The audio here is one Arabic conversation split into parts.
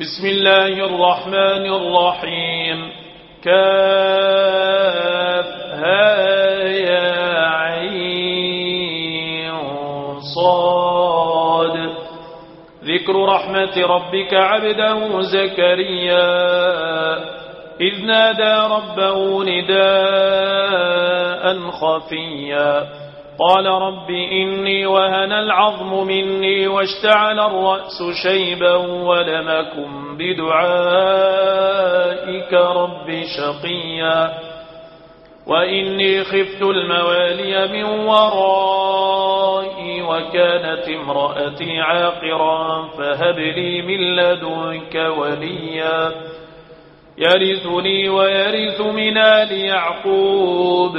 بسم الله الرحمن الرحيم. كاف ها يا عين صاد. ذكر رحمة ربك عبده زكريا. إذ نادى ربه نداء خفيا. قال رب إني وهن العظم مني واشتعل الرأس شيبا ولم أكن بدعائك رب شقيا وإني خفت الموالي من ورائي وكانت امرأتي عاقرا فهب لي من لدنك وليا يرثني ويرث من آل يعقوب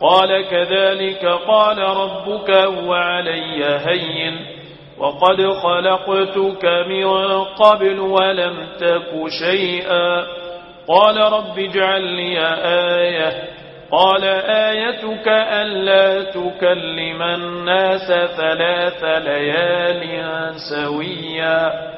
قال كذلك قال ربك وعلي هين وقد خلقتك من قبل ولم تك شيئا قال رب اجعل لي آية قال آيتك ألا تكلم الناس ثلاث ليال سويا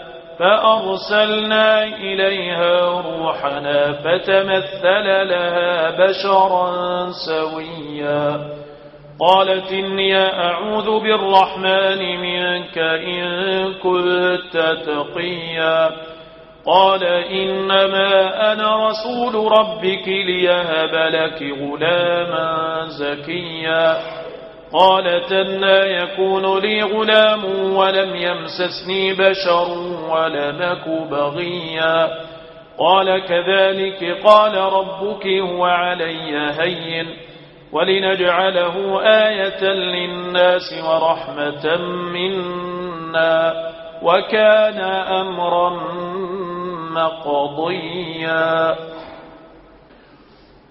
فأرسلنا إليها روحنا فتمثل لها بشرا سويا. قالت إني أعوذ بالرحمن منك إن كنت تقيا. قال إنما أنا رسول ربك ليهب لك غلاما زكيا. قالت أنا يكون لي غلام ولم يمسسني بشر ولمك بغيا. قال كذلك قال ربك هو علي هين. ولنجعله آية للناس ورحمة منا. وكان أمرا مقضيا.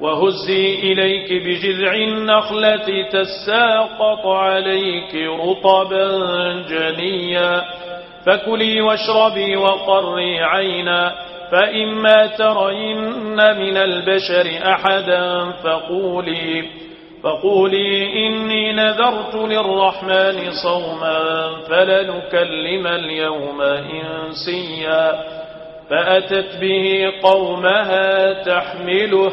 وهزي إليك بجذع النخلة تساقط عليك رطبا جنيا فكلي واشربي وقري عينا فإما ترين من البشر أحدا فقولي فقولي إني نذرت للرحمن صوما فلنكلم اليوم إنسيا فأتت به قومها تحمله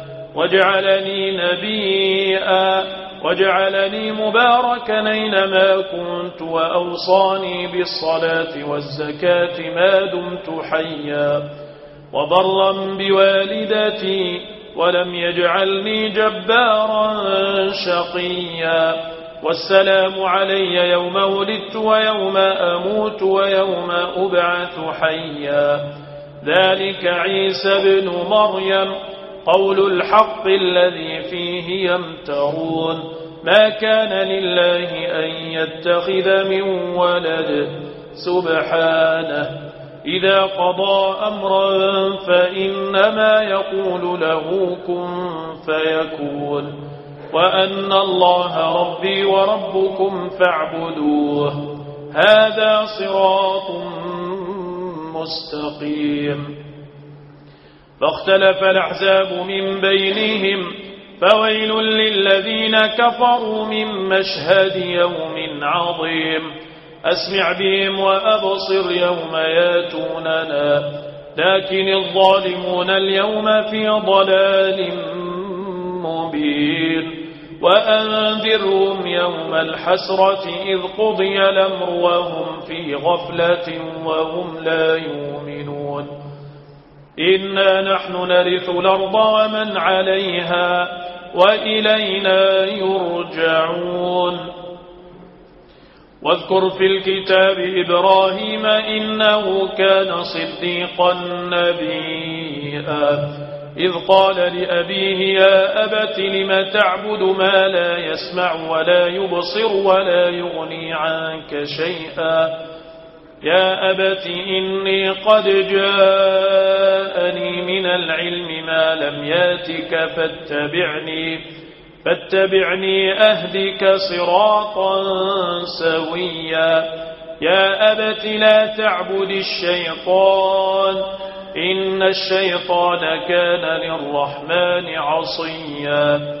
واجعلني نبيا واجعلني مباركا اينما كنت وأوصاني بالصلاة والزكاة ما دمت حيا. وبرا بوالدتي ولم يجعلني جبارا شقيا. والسلام علي يوم ولدت ويوم أموت ويوم أبعث حيا. ذلك عيسى بن مريم. قول الحق الذي فيه يمترون ما كان لله أن يتخذ من ولد سبحانه إذا قضى أمرا فإنما يقول له كن فيكون وأن الله ربي وربكم فاعبدوه هذا صراط مستقيم فاختلف الأحزاب من بينهم فويل للذين كفروا من مشهد يوم عظيم أسمع بهم وأبصر يوم ياتوننا لكن الظالمون اليوم في ضلال مبين وأنذرهم يوم الحسرة إذ قضي الأمر وهم في غفلة وهم لا يؤمنون إنا نحن نرث الأرض ومن عليها وإلينا يرجعون واذكر في الكتاب إبراهيم إنه كان صديقا نبيئا إذ قال لأبيه يا أبت لم تعبد ما لا يسمع ولا يبصر ولا يغني عنك شيئا؟ يا أبت إني قد جاءني من العلم ما لم ياتك فاتبعني فاتبعني أهدك صراطا سويا. يا أبت لا تعبد الشيطان إن الشيطان كان للرحمن عصيا.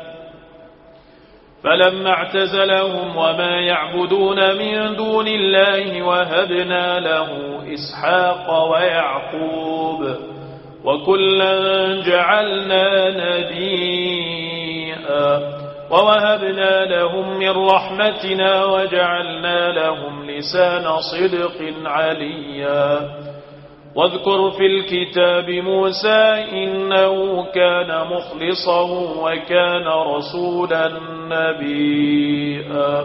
فلما اعتزلهم وما يعبدون من دون الله وهبنا له إسحاق ويعقوب وكلا جعلنا نبيئا ووهبنا لهم من رحمتنا وجعلنا لهم لسان صدق عليا واذكر في الكتاب موسى إنه كان مخلصا وكان رسولا نبيا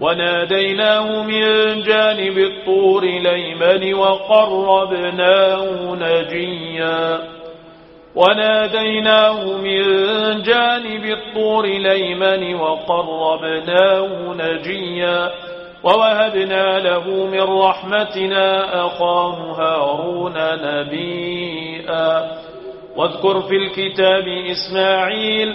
وناديناه من جانب الطور ليمن وقربناه نجيا. وناديناه من جانب الطور ليمن وقربناه نجيا. ووهبنا له من رحمتنا أخاه هارون نبيئا. واذكر في الكتاب إسماعيل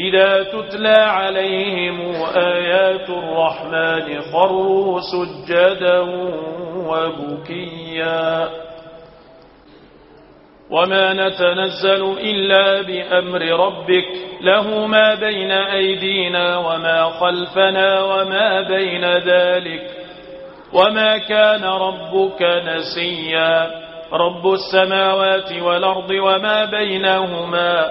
إذا تتلى عليهم آيات الرحمن خروا سجدا وبكيا. وما نتنزل إلا بأمر ربك. له ما بين أيدينا وما خلفنا وما بين ذلك. وما كان ربك نسيا. رب السماوات والأرض وما بينهما.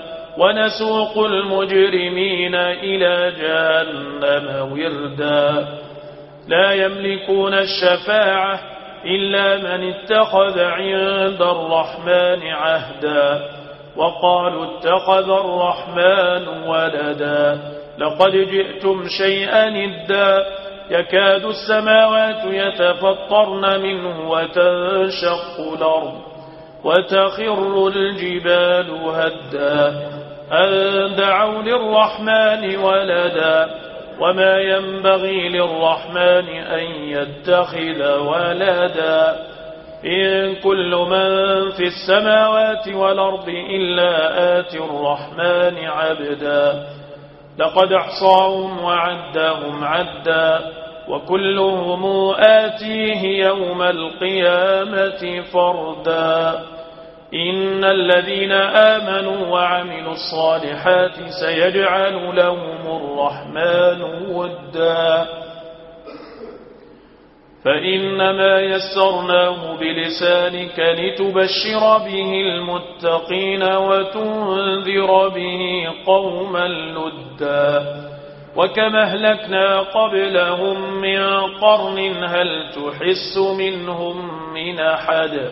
ونسوق المجرمين إلى جهنم وردا. لا يملكون الشفاعة إلا من اتخذ عند الرحمن عهدا. وقالوا اتخذ الرحمن ولدا. لقد جئتم شيئا ادا يكاد السماوات يتفطرن منه وتنشق الأرض. وتخر الجبال هدا. أن دعوا للرحمن ولدا وما ينبغي للرحمن أن يتخذ ولدا إن كل من في السماوات والأرض إلا آتي الرحمن عبدا لقد أحصاهم وعدهم عدا وكلهم آتيه يوم القيامة فردا إن الذين آمنوا وعملوا الصالحات سيجعل لهم الرحمن ودا فإنما يسرناه بلسانك لتبشر به المتقين وتنذر به قوما لدا وكما اهلكنا قبلهم من قرن هل تحس منهم من أحد